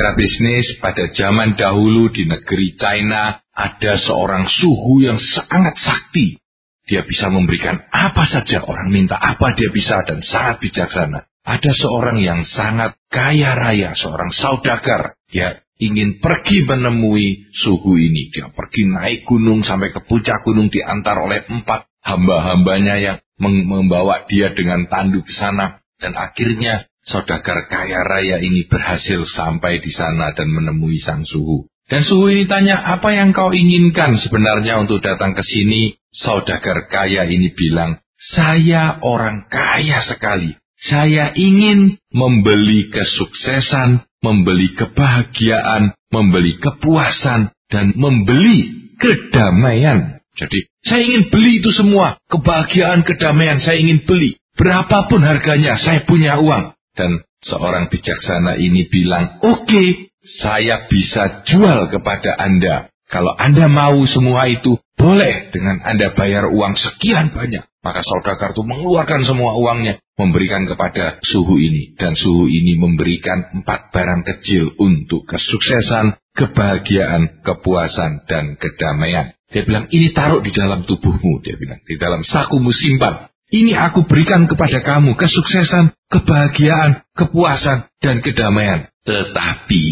Mitra bisnis pada zaman dahulu di negeri China ada seorang suhu yang sangat sakti. Dia bisa memberikan apa saja, orang minta apa dia bisa dan sangat bijaksana. Ada seorang yang sangat kaya raya, seorang saudagar. Dia ingin pergi menemui suhu ini. Dia pergi naik gunung sampai ke puncak gunung diantar oleh empat hamba-hambanya yang membawa dia dengan tandu ke sana. Dan akhirnya saudagar kaya raya ini berhasil sampai di sana dan menemui sang suhu. Dan suhu ini tanya, apa yang kau inginkan sebenarnya untuk datang ke sini? Saudagar kaya ini bilang, saya orang kaya sekali. Saya ingin membeli kesuksesan, membeli kebahagiaan, membeli kepuasan, dan membeli kedamaian. Jadi, saya ingin beli itu semua. Kebahagiaan, kedamaian, saya ingin beli. Berapapun harganya, saya punya uang. Dan seorang bijaksana ini bilang, oke, okay, saya bisa jual kepada Anda. Kalau Anda mau semua itu, boleh dengan Anda bayar uang sekian banyak. Maka saudagar itu mengeluarkan semua uangnya, memberikan kepada suhu ini. Dan suhu ini memberikan empat barang kecil untuk kesuksesan, kebahagiaan, kepuasan, dan kedamaian. Dia bilang, ini taruh di dalam tubuhmu. Dia bilang, di dalam sakumu simpan. Ini aku berikan kepada kamu kesuksesan, kebahagiaan, kepuasan, dan kedamaian. Tetapi,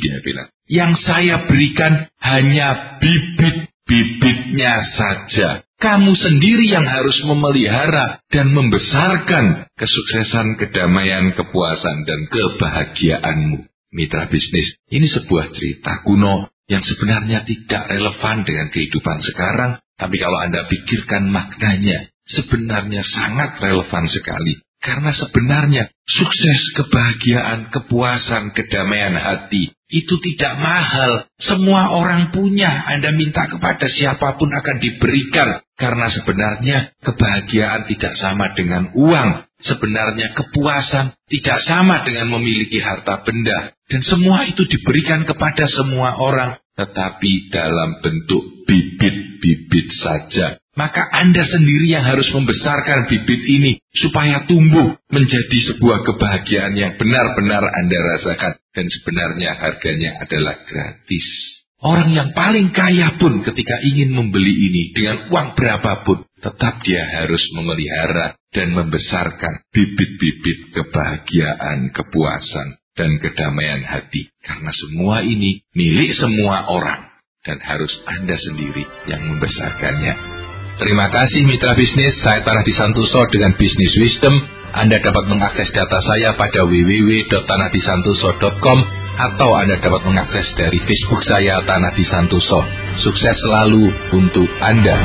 dia bilang, yang saya berikan hanya bibit-bibitnya saja. Kamu sendiri yang harus memelihara dan membesarkan kesuksesan, kedamaian, kepuasan, dan kebahagiaanmu. Mitra bisnis, ini sebuah cerita kuno yang sebenarnya tidak relevan dengan kehidupan sekarang, tapi kalau Anda pikirkan maknanya, sebenarnya sangat relevan sekali. Karena sebenarnya sukses, kebahagiaan, kepuasan, kedamaian hati itu tidak mahal. Semua orang punya. Anda minta kepada siapa pun akan diberikan. Karena sebenarnya kebahagiaan tidak sama dengan uang. Sebenarnya kepuasan tidak sama dengan memiliki harta benda. Dan semua itu diberikan kepada semua orang. Tetapi dalam bentuk bibit-bibit saja. Maka Anda sendiri yang harus membesarkan bibit ini supaya tumbuh menjadi sebuah kebahagiaan yang benar-benar Anda rasakan. Dan sebenarnya harganya adalah gratis. Orang yang paling kaya pun ketika ingin membeli ini dengan uang berapapun, tetap dia harus memelihara dan membesarkan bibit-bibit kebahagiaan, kepuasan, dan kedamaian hati. Karena semua ini milik semua orang dan harus Anda sendiri yang membesarkannya. Terima kasih mitra bisnis, saya Tanah Disantoso dengan Bisnis Wisdom. Anda dapat mengakses data saya pada www.tanahdisantoso.com atau Anda dapat mengakses dari Facebook saya Tanah Disantoso. Sukses selalu untuk Anda.